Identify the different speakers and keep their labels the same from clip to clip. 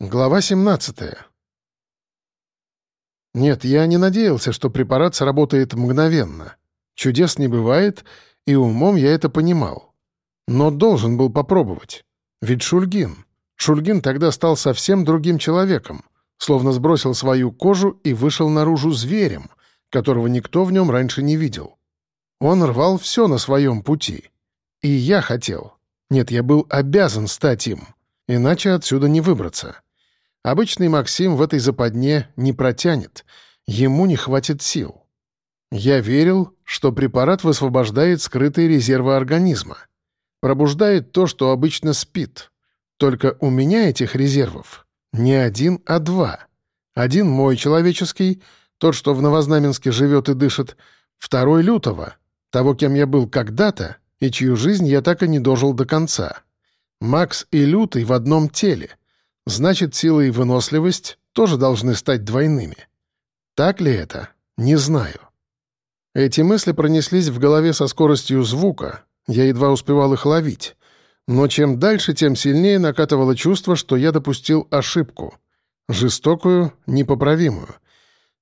Speaker 1: Глава 17. Нет, я не надеялся, что препарат сработает мгновенно. Чудес не бывает, и умом я это понимал. Но должен был попробовать. Ведь Шульгин. Шульгин тогда стал совсем другим человеком, словно сбросил свою кожу и вышел наружу зверем, которого никто в нем раньше не видел. Он рвал все на своем пути. И я хотел. Нет, я был обязан стать им. Иначе отсюда не выбраться. Обычный Максим в этой западне не протянет, ему не хватит сил. Я верил, что препарат высвобождает скрытые резервы организма. Пробуждает то, что обычно спит. Только у меня этих резервов не один, а два. Один мой человеческий, тот, что в Новознаменске живет и дышит, второй Лютого, того, кем я был когда-то, и чью жизнь я так и не дожил до конца. Макс и Лютый в одном теле — Значит, сила и выносливость тоже должны стать двойными. Так ли это? Не знаю. Эти мысли пронеслись в голове со скоростью звука, я едва успевал их ловить. Но чем дальше, тем сильнее накатывало чувство, что я допустил ошибку. Жестокую, непоправимую.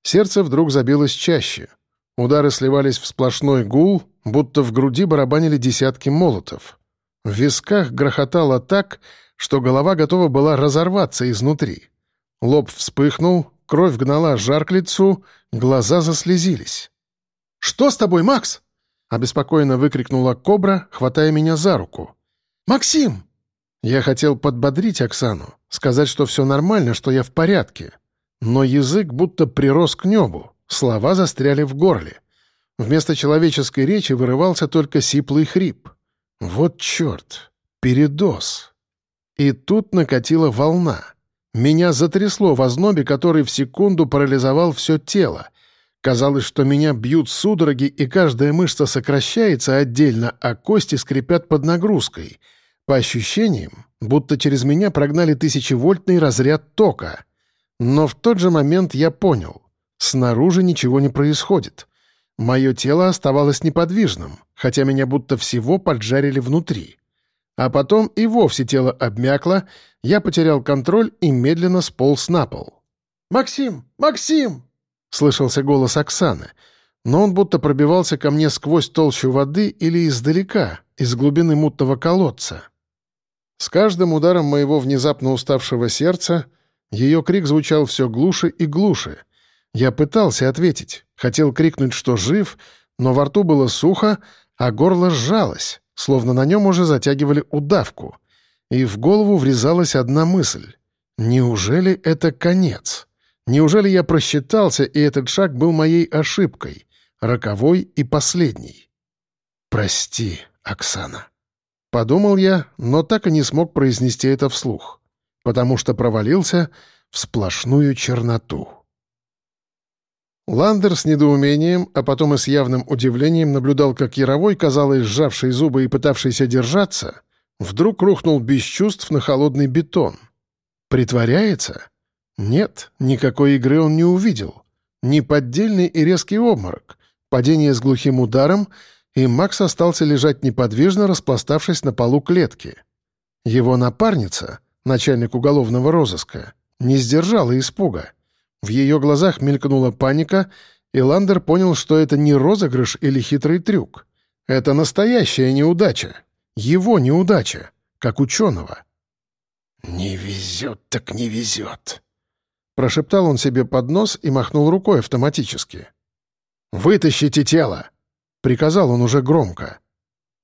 Speaker 1: Сердце вдруг забилось чаще. Удары сливались в сплошной гул, будто в груди барабанили десятки молотов. В висках грохотало так, что голова готова была разорваться изнутри. Лоб вспыхнул, кровь гнала жар к лицу, глаза заслезились. «Что с тобой, Макс?» — обеспокоенно выкрикнула кобра, хватая меня за руку. «Максим!» Я хотел подбодрить Оксану, сказать, что все нормально, что я в порядке. Но язык будто прирос к небу, слова застряли в горле. Вместо человеческой речи вырывался только сиплый хрип. Вот черт! Передоз! И тут накатила волна. Меня затрясло в ознобе, который в секунду парализовал все тело. Казалось, что меня бьют судороги, и каждая мышца сокращается отдельно, а кости скрипят под нагрузкой. По ощущениям, будто через меня прогнали тысячевольтный разряд тока. Но в тот же момент я понял. Снаружи ничего не происходит. Мое тело оставалось неподвижным, хотя меня будто всего поджарили внутри. А потом и вовсе тело обмякло, я потерял контроль и медленно сполз на пол. «Максим! Максим!» — слышался голос Оксаны, но он будто пробивался ко мне сквозь толщу воды или издалека, из глубины мутного колодца. С каждым ударом моего внезапно уставшего сердца ее крик звучал все глуше и глуше. Я пытался ответить, хотел крикнуть, что жив, но во рту было сухо, а горло сжалось словно на нем уже затягивали удавку. И в голову врезалась одна мысль. Неужели это конец? Неужели я просчитался, и этот шаг был моей ошибкой, роковой и последней? «Прости, Оксана». Подумал я, но так и не смог произнести это вслух, потому что провалился в сплошную черноту. Ландер с недоумением, а потом и с явным удивлением наблюдал, как Яровой, казалось, сжавший зубы и пытавшийся держаться, вдруг рухнул без чувств на холодный бетон. Притворяется? Нет, никакой игры он не увидел. Неподдельный и резкий обморок, падение с глухим ударом, и Макс остался лежать неподвижно, распластавшись на полу клетки. Его напарница, начальник уголовного розыска, не сдержала испуга — в ее глазах мелькнула паника, и Ландер понял, что это не розыгрыш или хитрый трюк. Это настоящая неудача. Его неудача, как ученого.
Speaker 2: «Не везет так не везет», —
Speaker 1: прошептал он себе под нос и махнул рукой автоматически. «Вытащите тело!» — приказал он уже громко.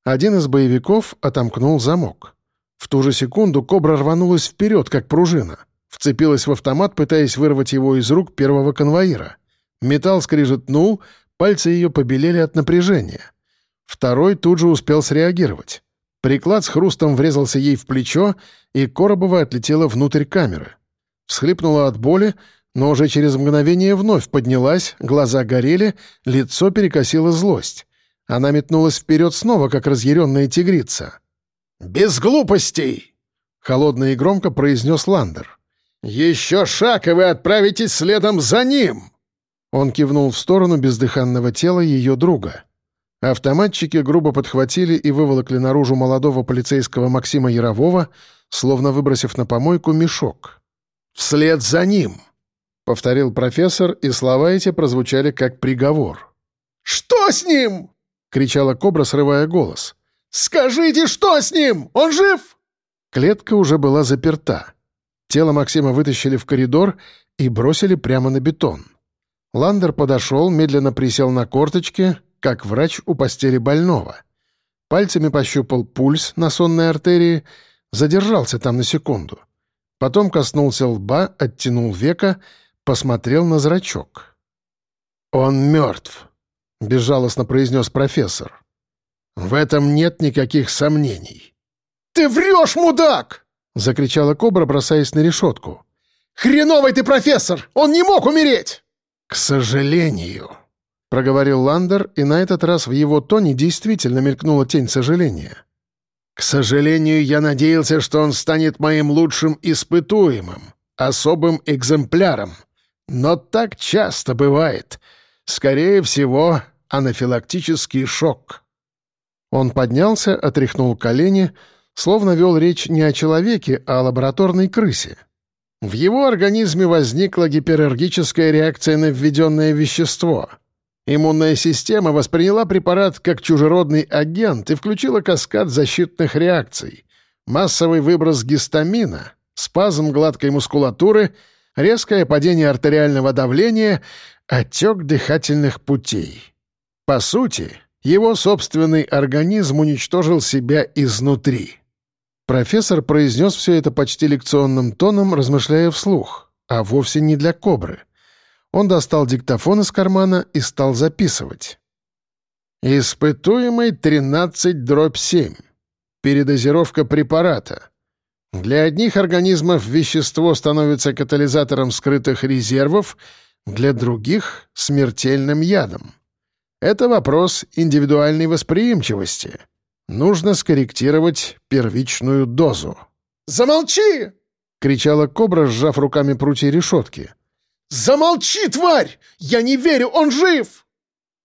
Speaker 1: Один из боевиков отомкнул замок. В ту же секунду кобра рванулась вперед, как пружина. Вцепилась в автомат, пытаясь вырвать его из рук первого конвоира. Металл скрижетнул, пальцы ее побелели от напряжения. Второй тут же успел среагировать. Приклад с хрустом врезался ей в плечо, и Коробова отлетела внутрь камеры. Всхлипнула от боли, но уже через мгновение вновь поднялась, глаза горели, лицо перекосило злость. Она метнулась вперед снова, как разъяренная тигрица.
Speaker 2: «Без глупостей!» — холодно и громко произнес Ландер. «Еще шаг, и вы отправитесь следом за ним!»
Speaker 1: Он кивнул в сторону бездыханного тела ее друга. Автоматчики грубо подхватили и выволокли наружу молодого полицейского Максима Ярового, словно выбросив на помойку мешок.
Speaker 2: вслед за ним!» — повторил профессор, и слова эти прозвучали как приговор. «Что с ним?» — кричала кобра, срывая голос. «Скажите, что с ним? Он жив?» Клетка уже была заперта. Тело Максима вытащили в коридор и бросили прямо на бетон. Ландер подошел, медленно присел на корточки, как врач у постели больного. Пальцами пощупал пульс на сонной артерии, задержался там на секунду. Потом коснулся лба, оттянул века, посмотрел на зрачок. «Он мертв», — безжалостно произнес профессор. «В этом нет никаких сомнений». «Ты врешь, мудак!» — закричала кобра, бросаясь на решетку. «Хреновый ты профессор! Он не мог умереть!» «К сожалению», — проговорил Ландер, и на этот раз в его тоне действительно мелькнула тень сожаления. «К сожалению, я надеялся, что он станет моим лучшим испытуемым, особым экземпляром. Но так часто бывает. Скорее всего, анафилактический шок». Он поднялся, отряхнул колени, словно вел речь не о человеке, а о лабораторной крысе. В его организме возникла гиперергическая реакция на введенное вещество. Иммунная система восприняла препарат как чужеродный агент и включила каскад защитных реакций. Массовый выброс гистамина, спазм гладкой мускулатуры, резкое падение артериального давления, отек дыхательных путей. По сути, его собственный организм уничтожил себя изнутри. Профессор произнес все это почти лекционным тоном, размышляя вслух, а вовсе не для кобры. Он достал диктофон из кармана и стал записывать. «Испытуемый 13 дробь 7. Передозировка препарата. Для одних организмов вещество становится катализатором скрытых резервов, для других — смертельным ядом. Это вопрос индивидуальной восприимчивости». Нужно скорректировать первичную дозу. «Замолчи!» — кричала кобра, сжав руками прутья решетки. «Замолчи, тварь! Я не верю, он жив!»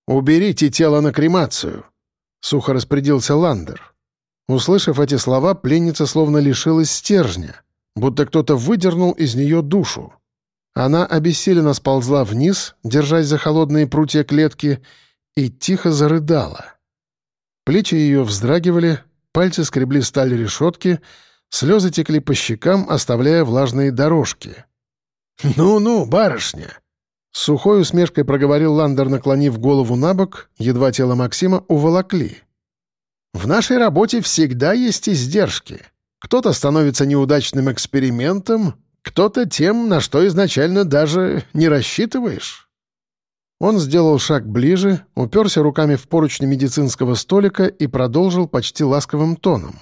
Speaker 2: «Уберите тело на кремацию», — сухо распорядился Ландер. Услышав эти слова, пленница словно лишилась стержня, будто кто-то выдернул из нее душу. Она обессиленно сползла вниз, держась за холодные прутья клетки, и тихо зарыдала. Плечи ее вздрагивали, пальцы скребли сталь решетки, слезы текли по щекам, оставляя влажные дорожки. «Ну-ну, барышня!» С сухой усмешкой проговорил Ландер, наклонив голову на бок, едва тело Максима уволокли. «В нашей работе всегда есть издержки. Кто-то становится неудачным экспериментом, кто-то тем, на что изначально даже не рассчитываешь». Он сделал шаг ближе, уперся руками в поручни медицинского столика и продолжил почти ласковым тоном.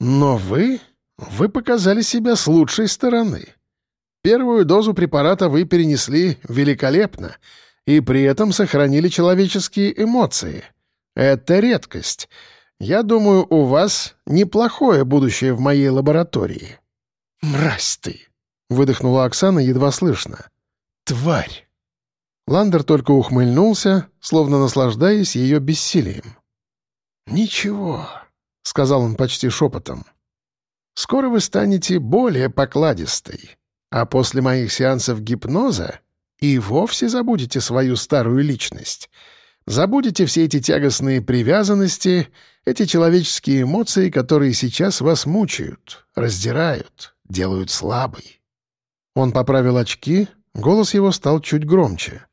Speaker 2: «Но вы... вы показали себя с лучшей стороны. Первую дозу препарата вы перенесли великолепно и при этом сохранили человеческие эмоции. Это редкость. Я думаю, у вас неплохое будущее в моей лаборатории». «Мразь ты!» — выдохнула Оксана едва слышно. «Тварь!» Ландер только ухмыльнулся, словно наслаждаясь ее бессилием. «Ничего», — сказал он почти шепотом. «Скоро вы станете более покладистой, а после моих сеансов гипноза и вовсе забудете свою старую личность. Забудете все эти тягостные привязанности, эти человеческие эмоции, которые сейчас вас мучают, раздирают, делают слабой». Он поправил очки, голос его стал чуть громче.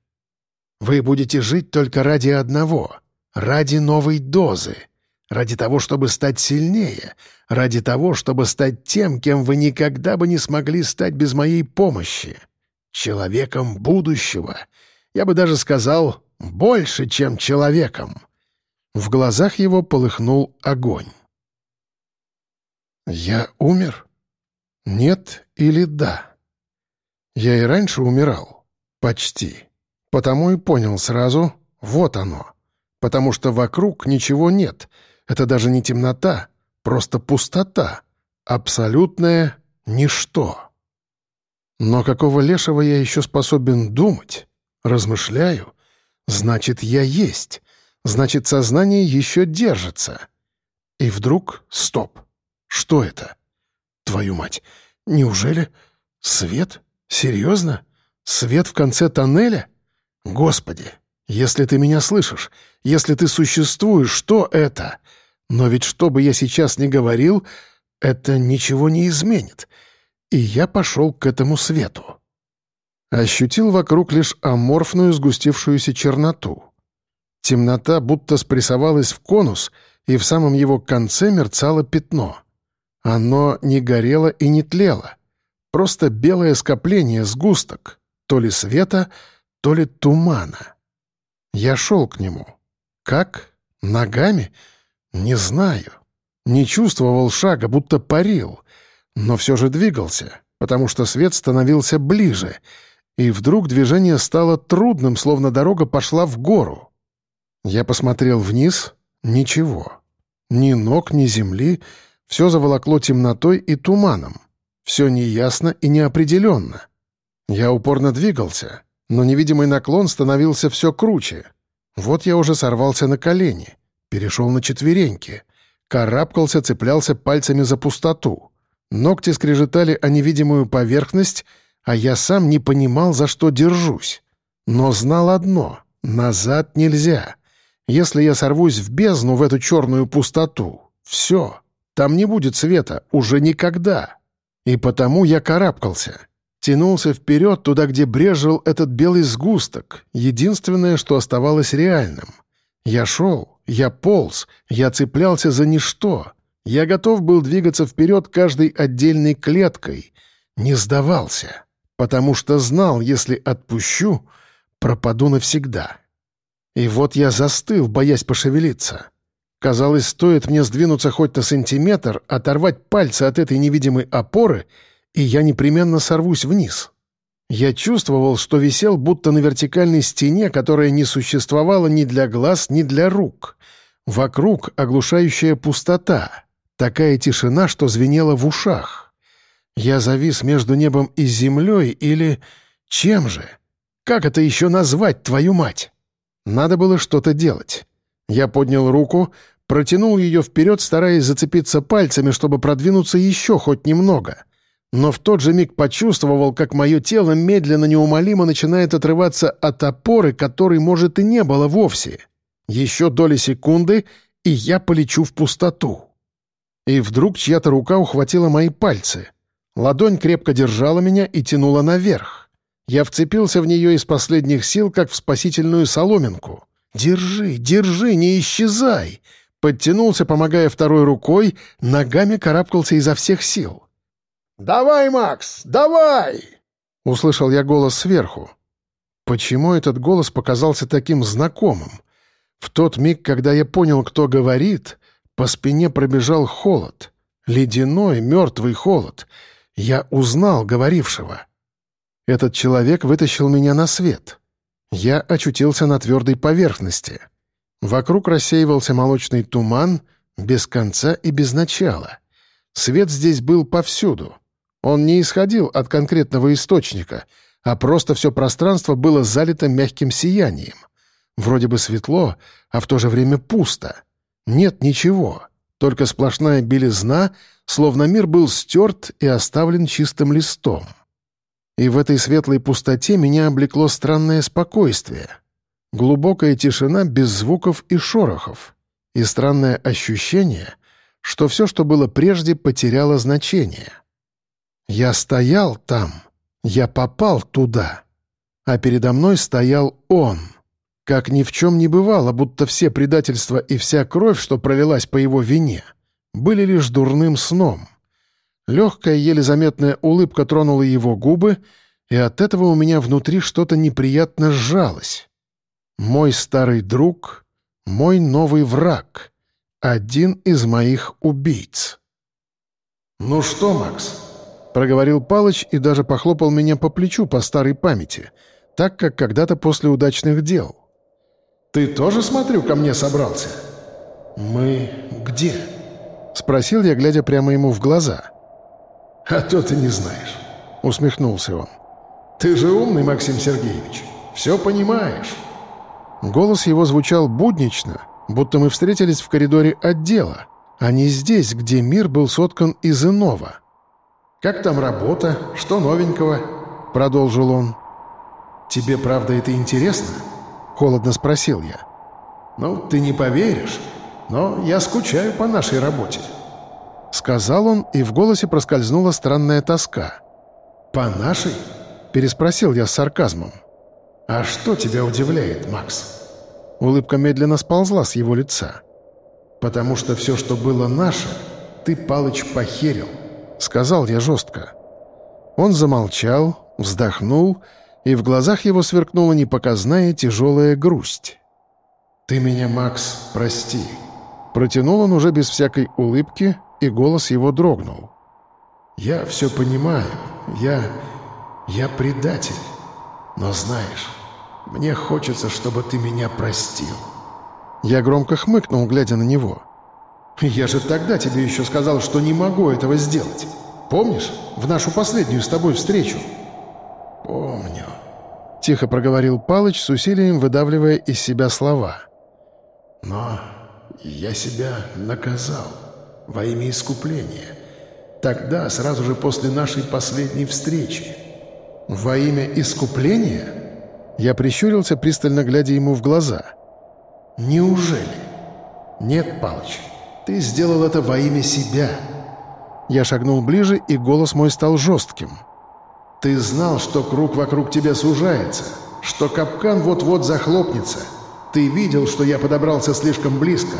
Speaker 2: Вы будете жить только ради одного, ради новой дозы, ради того, чтобы стать сильнее, ради того, чтобы стать тем, кем вы никогда бы не смогли стать без моей помощи. Человеком будущего. Я бы даже сказал, больше, чем человеком. В глазах его полыхнул огонь. «Я умер? Нет или да? Я и раньше умирал. Почти». Потому и понял сразу, вот оно. Потому что вокруг ничего нет. Это даже не темнота, просто пустота. Абсолютное ничто. Но какого лешего я еще способен думать? Размышляю. Значит, я есть. Значит, сознание еще держится. И вдруг — стоп. Что это? Твою мать, неужели...
Speaker 1: Свет? Серьезно? Свет в конце тоннеля? Господи, если ты меня слышишь, если ты существуешь, что это? Но ведь что бы я сейчас ни говорил, это ничего не изменит. И я пошел к этому свету. Ощутил вокруг лишь аморфную сгустившуюся черноту. Темнота будто спрессовалась в конус, и в самом его конце мерцало пятно. Оно не горело и не тлело. Просто белое скопление, сгусток, то ли света, то ли тумана. Я шел к нему. Как? Ногами? Не знаю. Не чувствовал шага, будто парил, но все же двигался, потому что свет становился ближе, и вдруг движение стало трудным, словно дорога пошла в гору. Я посмотрел вниз — ничего. Ни ног, ни земли, все заволокло темнотой и туманом. Все неясно и неопределенно. Я упорно двигался, но невидимый наклон становился все круче. Вот я уже сорвался на колени, перешел на четвереньки, карабкался, цеплялся пальцами за пустоту. Ногти скрежетали о невидимую поверхность, а я сам не понимал, за что держусь. Но знал одно — назад нельзя. Если я сорвусь в бездну, в эту черную пустоту, все, там не будет света, уже никогда. И потому я карабкался. Тянулся вперед туда, где брежил этот белый сгусток, единственное, что оставалось реальным. Я шел, я полз, я цеплялся за ничто. Я готов был двигаться вперед каждой отдельной клеткой. Не сдавался, потому что знал, если отпущу, пропаду навсегда. И вот я застыл, боясь пошевелиться. Казалось, стоит мне сдвинуться хоть на сантиметр, оторвать пальцы от этой невидимой опоры, и я непременно сорвусь вниз. Я чувствовал, что висел будто на вертикальной стене, которая не существовала ни для глаз, ни для рук. Вокруг оглушающая пустота, такая тишина, что звенела в ушах. Я завис между небом и землей или... Чем же? Как это еще назвать, твою мать? Надо было что-то делать. Я поднял руку, протянул ее вперед, стараясь зацепиться пальцами, чтобы продвинуться еще хоть немного. Но в тот же миг почувствовал, как мое тело медленно, неумолимо начинает отрываться от опоры, которой, может, и не было вовсе. Еще доли секунды, и я полечу в пустоту. И вдруг чья-то рука ухватила мои пальцы. Ладонь крепко держала меня и тянула наверх. Я вцепился в нее из последних сил, как в спасительную соломинку. «Держи, держи, не исчезай!» Подтянулся, помогая второй рукой, ногами карабкался изо всех сил.
Speaker 2: «Давай, Макс, давай!»
Speaker 1: Услышал я голос сверху. Почему этот голос показался таким знакомым? В тот миг, когда я понял, кто говорит, по спине пробежал холод. Ледяной, мертвый холод. Я узнал говорившего. Этот человек вытащил меня на свет. Я очутился на твердой поверхности. Вокруг рассеивался молочный туман, без конца и без начала. Свет здесь был повсюду. Он не исходил от конкретного источника, а просто все пространство было залито мягким сиянием. Вроде бы светло, а в то же время пусто. Нет ничего, только сплошная белизна, словно мир был стерт и оставлен чистым листом. И в этой светлой пустоте меня облекло странное спокойствие. Глубокая тишина без звуков и шорохов. И странное ощущение, что все, что было прежде, потеряло значение. Я стоял там, я попал туда, а передо мной стоял он. Как ни в чем не бывало, будто все предательства и вся кровь, что пролилась по его вине, были лишь дурным сном. Легкая, еле заметная улыбка тронула его губы, и от этого у меня внутри что-то неприятно сжалось. Мой старый друг, мой новый враг, один из моих убийц.
Speaker 2: «Ну что, Макс?»
Speaker 1: — проговорил Палыч и даже похлопал меня по плечу по старой памяти, так как когда-то после удачных дел.
Speaker 2: «Ты тоже, смотрю, ко мне собрался?»
Speaker 1: «Мы где?» — спросил я, глядя прямо ему в глаза —
Speaker 2: «А то ты не знаешь», — усмехнулся он. «Ты же умный, Максим Сергеевич. Все понимаешь».
Speaker 1: Голос его звучал буднично, будто мы встретились в коридоре отдела, а не здесь, где мир был соткан из иного.
Speaker 2: Как там работа? Что новенького?» — продолжил он. «Тебе правда это интересно?» — холодно спросил я. «Ну, ты не поверишь, но я скучаю по нашей работе». Сказал он, и в голосе проскользнула странная тоска. «По нашей?» — переспросил я с сарказмом. «А что тебя удивляет, Макс?» Улыбка медленно сползла с его лица. «Потому что все, что было наше, ты, Палыч, похерил», — сказал я жестко. Он замолчал, вздохнул, и в глазах его сверкнула непоказная тяжелая грусть. «Ты меня, Макс, прости», — протянул он уже без всякой улыбки, и голос его дрогнул. «Я все понимаю, я... я предатель, но знаешь, мне хочется, чтобы ты меня простил». Я громко хмыкнул, глядя на него. «Я же тогда тебе еще сказал, что не могу этого сделать. Помнишь, в нашу последнюю с тобой встречу?» «Помню», — тихо проговорил Палыч с усилием, выдавливая из себя слова. «Но я себя наказал во имя искупления. Тогда, сразу же после нашей последней встречи». «Во имя искупления?» Я прищурился, пристально глядя ему в глаза. «Неужели?» «Нет, Палыч, ты сделал это во имя себя». Я шагнул ближе, и голос мой стал жестким. «Ты знал, что круг вокруг тебя сужается, что капкан вот-вот захлопнется. Ты видел, что я подобрался слишком близко.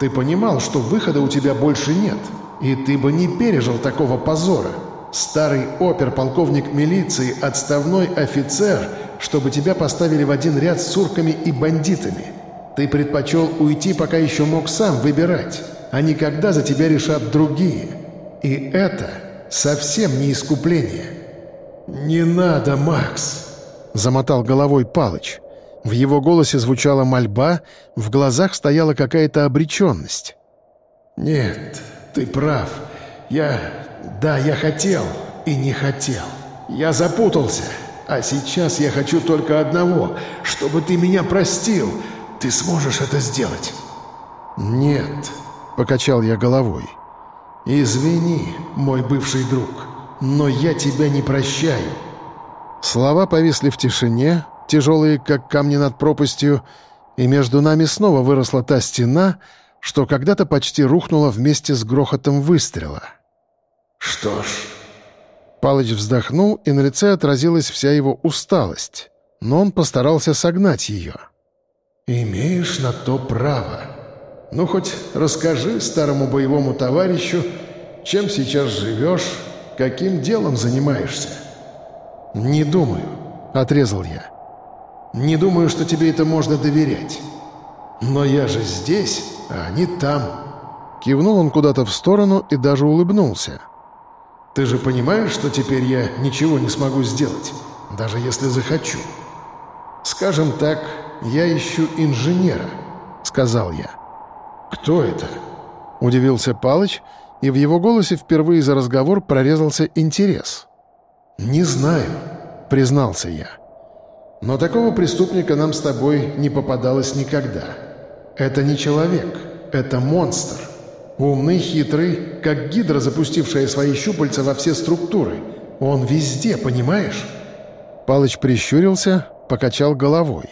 Speaker 2: Ты понимал, что выхода у тебя больше нет, и ты бы не пережил такого позора. Старый опер-полковник милиции, отставной офицер, чтобы тебя поставили в один ряд с сурками и бандитами. Ты предпочел уйти, пока еще мог сам выбирать, а не когда за тебя решат другие. И это совсем не искупление. «Не надо, Макс!» — замотал головой Палыч. В его голосе звучала мольба, в глазах стояла какая-то обреченность. «Нет, ты прав. Я... да, я хотел и не хотел. Я запутался. А сейчас я хочу только одного, чтобы ты меня простил. Ты сможешь это сделать?» «Нет», — покачал я головой. «Извини, мой бывший друг, но я тебя не прощаю». Слова повисли в тишине, тяжелые, как камни над пропастью, и между нами снова выросла та стена, что когда-то почти рухнула вместе с грохотом выстрела. «Что ж...» Палыч вздохнул, и на лице отразилась вся его усталость, но он постарался согнать ее. «Имеешь на то право. Ну, хоть расскажи старому боевому товарищу, чем сейчас живешь, каким делом занимаешься». «Не думаю», — отрезал я. Не думаю, что тебе это можно доверять. Но я же здесь, а они там». Кивнул он куда-то в сторону и даже улыбнулся. «Ты же понимаешь, что теперь я ничего не смогу сделать, даже если захочу?» «Скажем так, я ищу инженера», — сказал я. «Кто это?» — удивился Палыч, и в его голосе впервые за разговор прорезался интерес. «Не знаю», — признался я. Но такого преступника нам с тобой не попадалось никогда. Это не человек, это монстр. Умный, хитрый, как гидра, запустившая свои щупальца во все структуры. Он везде, понимаешь?» Палыч прищурился, покачал головой.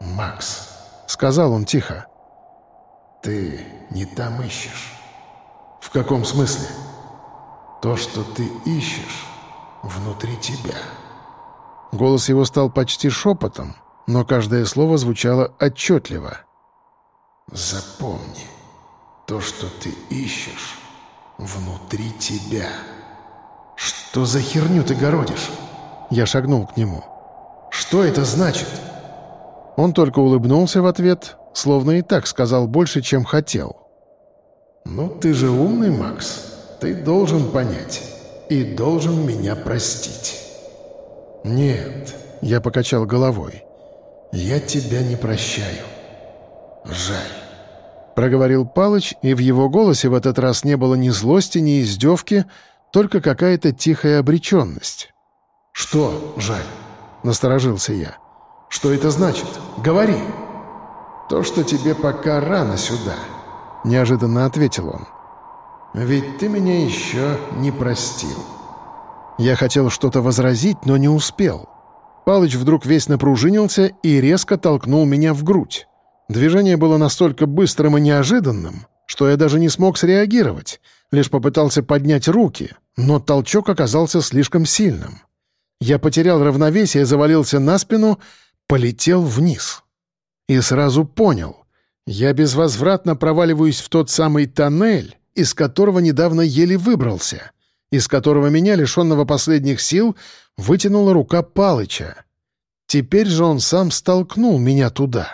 Speaker 2: «Макс», — сказал он тихо, — «ты не там ищешь». «В каком смысле?» «То, что ты ищешь, внутри тебя». Голос его стал почти шепотом, но каждое слово звучало отчетливо. «Запомни, то, что ты ищешь, внутри тебя». «Что за херню ты городишь?» Я шагнул к нему. «Что это значит?» Он только улыбнулся в ответ, словно и так сказал больше, чем хотел. «Ну, ты же умный, Макс. Ты должен понять и должен меня простить». «Нет», — я покачал головой. «Я тебя не прощаю. Жаль». Проговорил Палыч, и в его голосе в этот раз не было ни злости, ни издевки, только какая-то тихая обреченность. «Что жаль?» — насторожился я. «Что это значит? Говори!» «То, что тебе пока рано сюда», — неожиданно ответил он. ведь ты меня еще не простил».
Speaker 1: Я хотел что-то возразить, но не успел. Палыч вдруг весь напружинился и резко толкнул меня в грудь. Движение было настолько быстрым и неожиданным, что я даже не смог среагировать, лишь попытался поднять руки, но толчок оказался слишком сильным. Я потерял равновесие, завалился на спину, полетел вниз. И сразу понял. Я безвозвратно проваливаюсь в тот самый тоннель, из которого недавно еле выбрался, из которого меня, лишенного последних сил, вытянула рука Палыча. Теперь же он сам столкнул меня туда.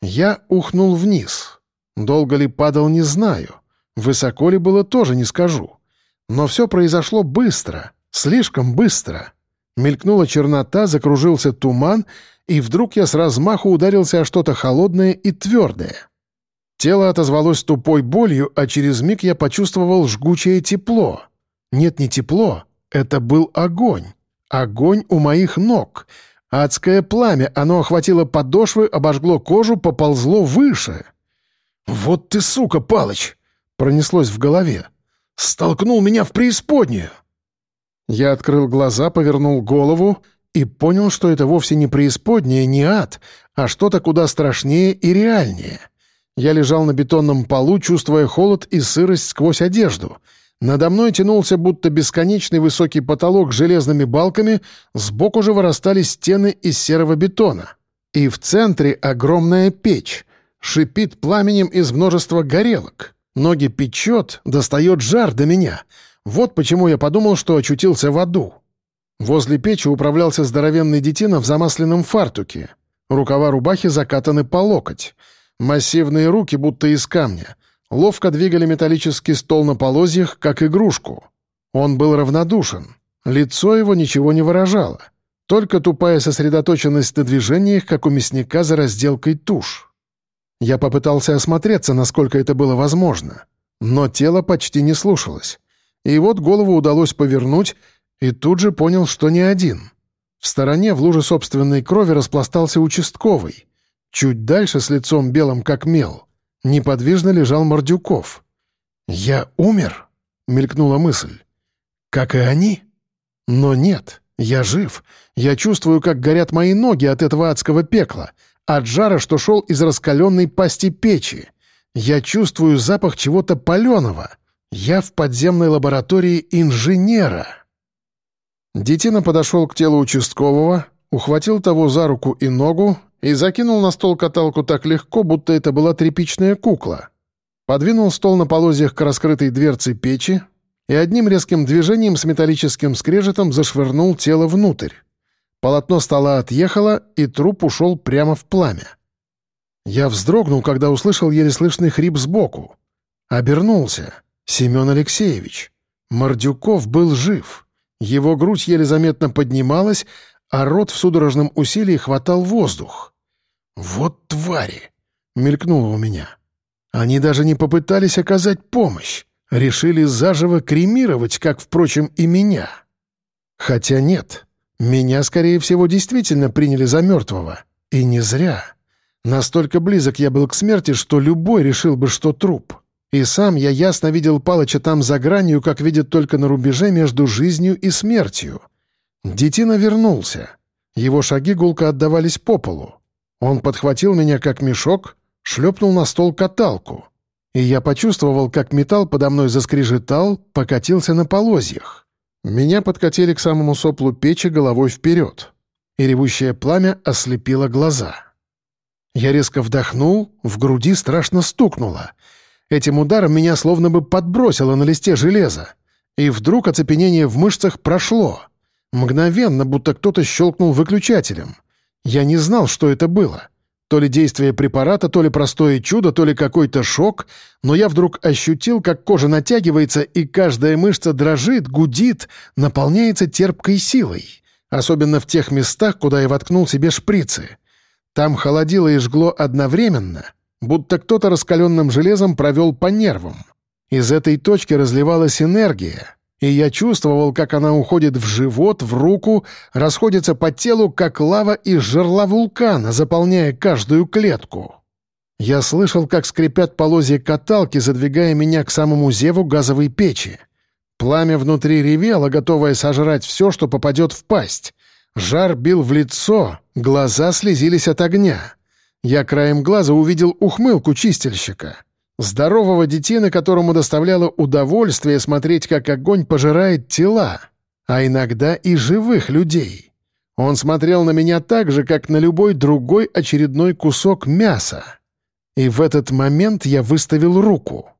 Speaker 1: Я ухнул вниз. Долго ли падал, не знаю. Высоко ли было, тоже не скажу. Но все произошло быстро, слишком быстро. Мелькнула чернота, закружился туман, и вдруг я с размаху ударился о что-то холодное и твердое. Тело отозвалось тупой болью, а через миг я почувствовал жгучее тепло. Нет, не тепло, это был огонь. Огонь у моих ног. Адское пламя, оно охватило подошвы, обожгло кожу, поползло выше. «Вот ты, сука, Палыч!» — пронеслось в голове. «Столкнул меня в преисподнюю!» Я открыл глаза, повернул голову и понял, что это вовсе не преисподняя, не ад, а что-то куда страшнее и реальнее. Я лежал на бетонном полу, чувствуя холод и сырость сквозь одежду. Надо мной тянулся будто бесконечный высокий потолок с железными балками, сбоку же вырастали стены из серого бетона. И в центре огромная печь. Шипит пламенем из множества горелок. Ноги печет, достает жар до меня — вот почему я подумал, что очутился в аду. Возле печи управлялся здоровенный детина в замасленном фартуке. Рукава рубахи закатаны по локоть. Массивные руки, будто из камня, ловко двигали металлический стол на полозьях, как игрушку. Он был равнодушен. Лицо его ничего не выражало. Только тупая сосредоточенность на движениях, как у мясника за разделкой туш. Я попытался осмотреться, насколько это было возможно. Но тело почти не слушалось. И вот голову удалось повернуть, и тут же понял, что не один. В стороне в луже собственной крови распластался участковый. Чуть дальше, с лицом белым как мел, неподвижно лежал Мордюков. «Я умер?» — мелькнула мысль. «Как и они?» «Но нет, я жив. Я чувствую, как горят мои ноги от этого адского пекла, от жара, что шел из раскаленной пасти печи. Я чувствую запах чего-то паленого. Я в подземной лаборатории инженера. Детина подошел к телу участкового, ухватил того за руку и ногу и закинул на стол каталку так легко, будто это была тряпичная кукла. Подвинул стол на полозьях к раскрытой дверце печи и одним резким движением с металлическим скрежетом зашвырнул тело внутрь. Полотно стола отъехало, и труп ушел прямо в пламя. Я вздрогнул, когда услышал еле слышный хрип сбоку. Обернулся. Семен Алексеевич. Мордюков был жив. Его грудь еле заметно поднималась, а рот в судорожном усилии хватал воздух. «Вот твари!» — мелькнуло у меня. Они даже не попытались оказать помощь. Решили заживо кремировать, как, впрочем, и меня. Хотя нет, меня, скорее всего, действительно приняли за мертвого. И не зря. Настолько близок я был к смерти, что любой решил бы, что труп. И сам я ясно видел Палыча там за гранью, как видят только на рубеже между жизнью и смертью. Детина вернулся. Его шаги гулко отдавались по полу. Он подхватил меня как мешок, шлепнул на стол каталку. И я почувствовал, как металл подо мной заскрежетал, покатился на полозьях. Меня подкатили к самому соплу печи головой вперед. И ревущее пламя ослепило глаза. Я резко вдохнул, в груди страшно стукнуло — Этим ударом меня словно бы подбросило на листе железа. И вдруг оцепенение в мышцах прошло. Мгновенно, будто кто-то щелкнул выключателем. Я не знал, что это было. То ли действие препарата, то ли простое чудо, то ли какой-то шок, но я вдруг ощутил, как кожа натягивается, и каждая мышца дрожит, гудит, наполняется терпкой силой. Особенно в тех местах, куда я воткнул себе шприцы. Там холодило и жгло одновременно — будто кто-то раскаленным железом провел по нервам. Из этой точки разливалась энергия, и я чувствовал, как она уходит в живот, в руку, расходится по телу, как лава из жерла вулкана, заполняя каждую клетку. Я слышал, как скрипят полозья каталки, задвигая меня к самому зеву газовой печи. Пламя внутри ревело, готовое сожрать все, что попадет в пасть. Жар бил в лицо, глаза слезились от огня. Я краем глаза увидел ухмылку чистильщика. Здорового детины, которому доставляло удовольствие смотреть, как огонь пожирает тела, а иногда и живых людей. Он смотрел на меня так же, как на любой другой очередной кусок мяса. И в этот момент я выставил руку.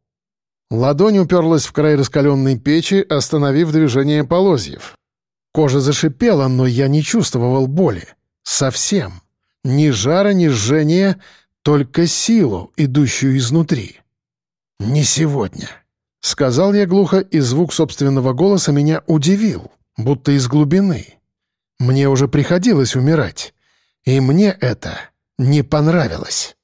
Speaker 1: Ладонь уперлась в край раскаленной печи, остановив движение полозьев. Кожа зашипела, но я не чувствовал боли. Совсем. Ни жара, ни жжения, только силу, идущую изнутри. «Не сегодня», — сказал я глухо, и звук собственного голоса меня удивил, будто из глубины. Мне уже приходилось умирать, и мне это не понравилось.